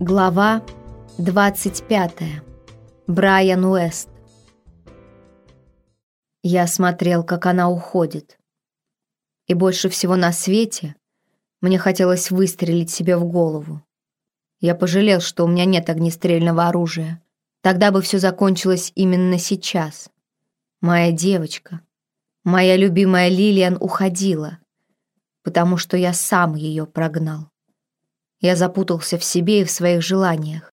Глава 25. Брайан Уэст. Я смотрел, как она уходит. И больше всего на свете мне хотелось выстрелить себе в голову. Я пожалел, что у меня нет огнестрельного оружия. Тогда бы все закончилось именно сейчас. Моя девочка, моя любимая Лилиан уходила, потому что я сам ее прогнал. Я запутался в себе и в своих желаниях.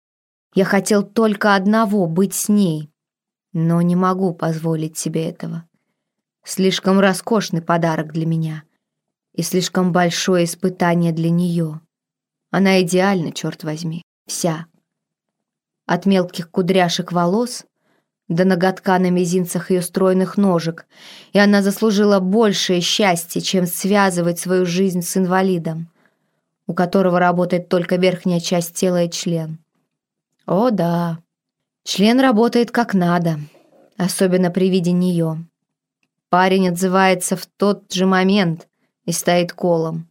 Я хотел только одного — быть с ней, но не могу позволить себе этого. Слишком роскошный подарок для меня и слишком большое испытание для нее. Она идеальна, черт возьми, вся. От мелких кудряшек волос до ноготка на мизинцах ее стройных ножек, и она заслужила большее счастье, чем связывать свою жизнь с инвалидом у которого работает только верхняя часть тела и член. О да, член работает как надо, особенно при виде нее. Парень отзывается в тот же момент и стоит колом.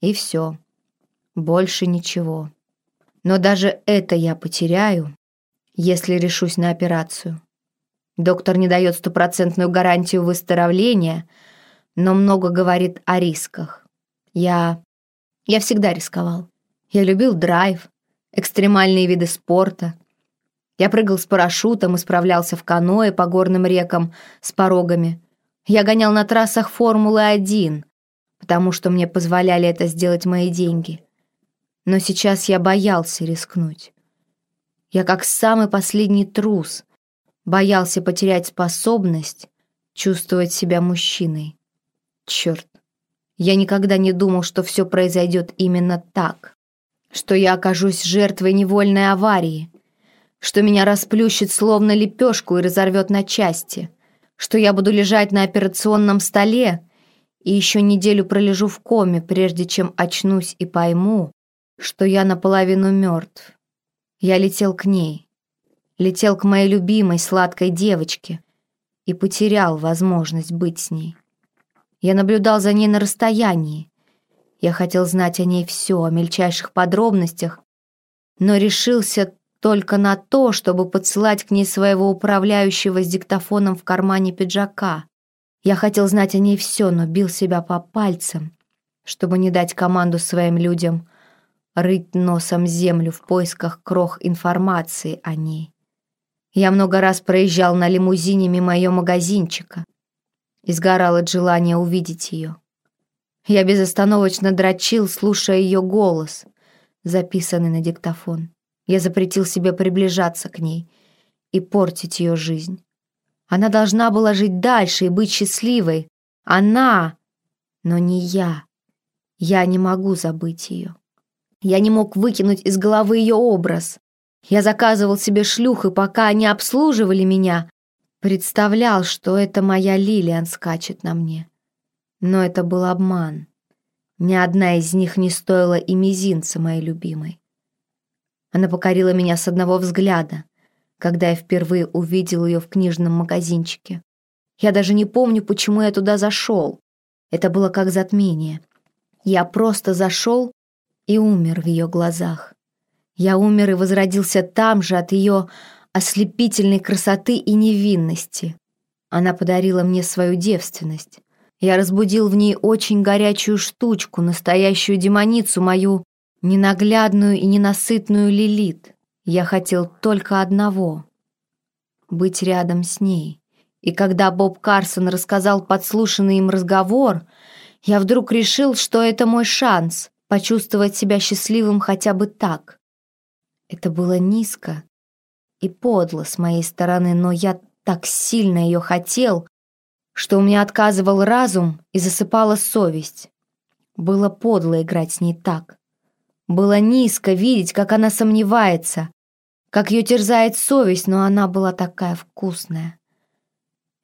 И все. Больше ничего. Но даже это я потеряю, если решусь на операцию. Доктор не дает стопроцентную гарантию выздоровления, но много говорит о рисках. Я я всегда рисковал. Я любил драйв, экстремальные виды спорта. Я прыгал с парашютом и справлялся в каноэ по горным рекам с порогами. Я гонял на трассах Формулы-1, потому что мне позволяли это сделать мои деньги. Но сейчас я боялся рискнуть. Я как самый последний трус боялся потерять способность чувствовать себя мужчиной. Черт. Я никогда не думал, что все произойдет именно так. Что я окажусь жертвой невольной аварии. Что меня расплющит словно лепешку и разорвет на части. Что я буду лежать на операционном столе и еще неделю пролежу в коме, прежде чем очнусь и пойму, что я наполовину мертв. Я летел к ней. Летел к моей любимой сладкой девочке и потерял возможность быть с ней. Я наблюдал за ней на расстоянии. Я хотел знать о ней все, о мельчайших подробностях, но решился только на то, чтобы подсылать к ней своего управляющего с диктофоном в кармане пиджака. Я хотел знать о ней все, но бил себя по пальцам, чтобы не дать команду своим людям рыть носом землю в поисках крох информации о ней. Я много раз проезжал на лимузине мимо ее магазинчика и сгорал от желания увидеть ее. Я безостановочно дрочил, слушая ее голос, записанный на диктофон. Я запретил себе приближаться к ней и портить ее жизнь. Она должна была жить дальше и быть счастливой. Она, но не я. Я не могу забыть ее. Я не мог выкинуть из головы ее образ. Я заказывал себе шлюх, и пока они обслуживали меня, Представлял, что это моя Лилиан скачет на мне. Но это был обман. Ни одна из них не стоила и мизинца моей любимой. Она покорила меня с одного взгляда, когда я впервые увидел ее в книжном магазинчике. Я даже не помню, почему я туда зашел. Это было как затмение. Я просто зашел и умер в ее глазах. Я умер и возродился там же от ее ослепительной красоты и невинности. Она подарила мне свою девственность. Я разбудил в ней очень горячую штучку, настоящую демоницу, мою ненаглядную и ненасытную Лилит. Я хотел только одного — быть рядом с ней. И когда Боб Карсон рассказал подслушанный им разговор, я вдруг решил, что это мой шанс почувствовать себя счастливым хотя бы так. Это было низко и подло с моей стороны, но я так сильно ее хотел, что у меня отказывал разум и засыпала совесть. Было подло играть с ней так. Было низко видеть, как она сомневается, как ее терзает совесть, но она была такая вкусная.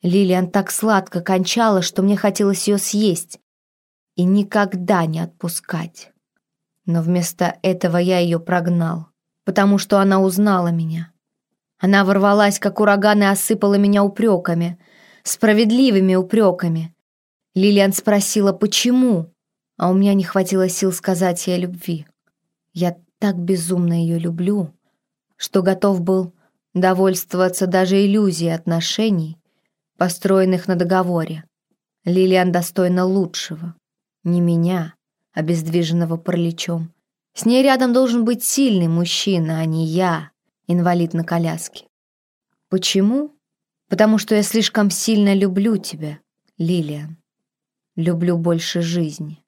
Лилиан так сладко кончала, что мне хотелось ее съесть и никогда не отпускать. Но вместо этого я ее прогнал, потому что она узнала меня. Она ворвалась, как ураган, и осыпала меня упреками. Справедливыми упреками. Лилиан спросила, почему, а у меня не хватило сил сказать ей о любви. Я так безумно ее люблю, что готов был довольствоваться даже иллюзией отношений, построенных на договоре. Лилиан достойна лучшего. Не меня, обездвиженного параличом. С ней рядом должен быть сильный мужчина, а не я, инвалид на коляске. Почему? Потому что я слишком сильно люблю тебя, Лилиан. Люблю больше жизни.